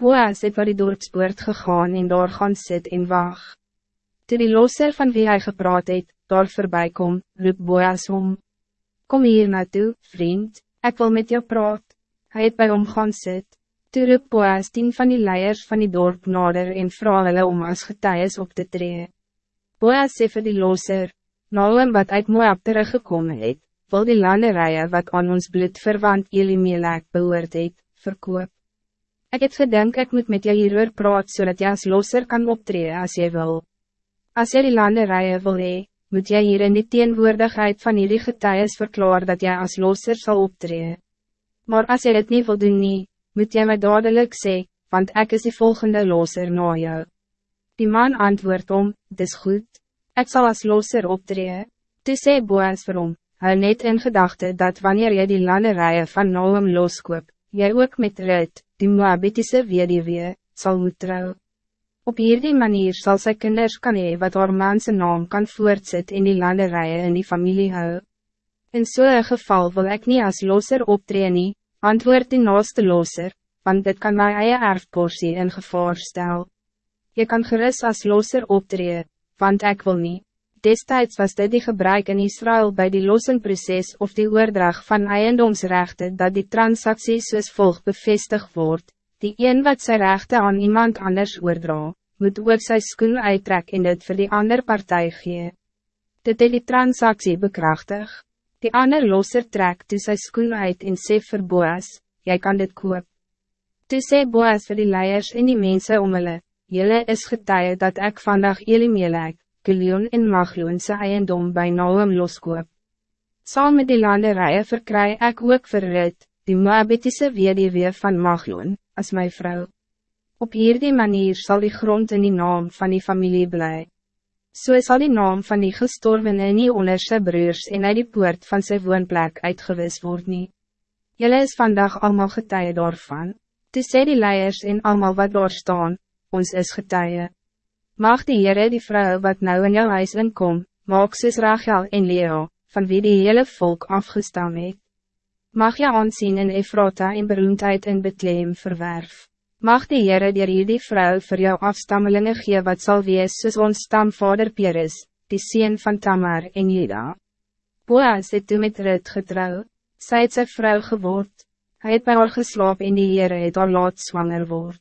Boas het waar die dorpspoort gegaan en daar gaan sit en wacht. Toe die losser van wie hij gepraat het, daar voorbij kom, roep Boas om. Kom hier naartoe, vriend, ik wil met jou praat. Hij het bij hom gaan sit. Toe roep Boas tien van die leiers van die dorp nader en vraag hulle om as getuies op te tree. Boas sê vir die losser, nou wat uit Moab teruggekomen het, wil die landerijen wat aan ons bloedverwant Elimelek behoort het, verkoop. Ik het gedink ik moet met jou hieroor praat zodat so jy as losser kan optreden als jy wil. Als jy die landerijen wil hee, moet jy hier in die teenwoordigheid van hierdie getuies verklaar dat jy als losser zal optreden. Maar als jy dit niet wil doen nie, moet jy my dadelijk sê, want ik is die volgende losser na jou. Die man antwoordt om, dis goed, ik zal als losser optreden. Toe sê Boas vir hom, hou net in gedachte dat wanneer jy die landerijen van Noem loskoop, jy ook met Rut, die Moabitische weduwee, sal moet trouw. Op hierdie manier zal sy kinders kan hee wat haar man naam kan voortzet in die landerijen in die familie hou. In so'n geval wil ik niet als loser optreden, nie, antwoord die naaste loser, want dit kan my eie erfporsie in gevaar stel. Je kan gerust als loser optreden, want ik wil niet. Destijds was dit die gebruik in Israël bij die lossingproces of die oordrag van eiendomsrechten dat die transactie soos volg bevestigd wordt, die een wat zijn rechten aan iemand anders oordra, moet ook sy skoen uittrek en dit vir die ander partij gee. Dit het die transactie bekrachtig. Die ander losser trek toe sy skoen uit en sê vir Boas, jy kan dit koop. Toe sê Boas vir die leiers en die mensen om hulle, Jylle is getuie dat ik vandaag Elimelek, Kilion en Magloon sy eiendom by Naum loskoop. Saam met die landerijen verkry ik ook vir Rit, die Moabitische weduwee van Magloon, als mijn vrouw. Op hierdie manier zal die grond in die naam van die familie blij. So zal die naam van die gestorven in die onderse broers en uit die poort van zijn woonplek uitgewis worden. Jelle is vandaag allemaal getuie daarvan. Toe sê die leiers en allemaal wat daar staan, ons is getuie. Mag die Heere die vrouw wat nou in jou huis inkom, maak soos Rachel en Leo, van wie die hele volk afgestam het. Mag je aanzien in Efrata en beroemdheid in Bethlehem verwerf. Mag die Heere dier hierdie vrou vir jou afstammelingen gee wat zal wees soos ons stamvader Peres, die sien van Tamar en Jeda. Boas het toe met Rut getrouw, sy het sy vrou geword, hy het by haar geslaap en die Heere het haar laat zwanger word.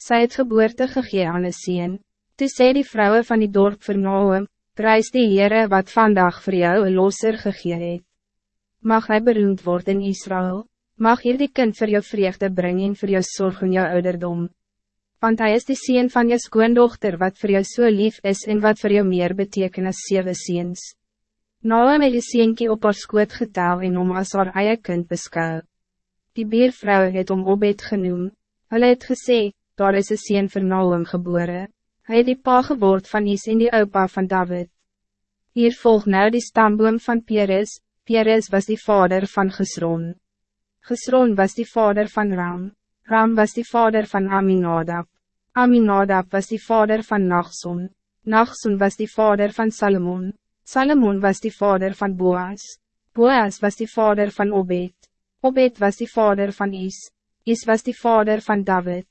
Sy het geboorte gegee aan een sien, toe sê die vrouwen van die dorp vir Noem, prijs die Heere wat vandaag voor jou een loser gegee het. Mag hij beroemd worden in Israël? Mag hier die kind voor jou vreugde brengen en voor jou zorg in jou ouderdom. Want hij is de sien van je skoondochter wat voor jou zo so lief is en wat voor jou meer betekent als zeven ziens. Hem het die sienkie op haar skoot getel en om as haar eie kind beskou. Die beervrou het om Obed genoem. Hulle het gesê, daar is een sien vir Noem geboren. Hij het die pa geword van Is en die opa van David. Hier volgt nou die stamboom van Peres. Peres was die vader van Gesron. Gesron was die vader van Ram. Ram was die vader van Aminadab. Aminadab was die vader van Nachson. Nachson was die vader van Salomon. Salomon was die vader van Boas. Boas was die vader van Obed. Obed was die vader van Is. Is was die vader van David.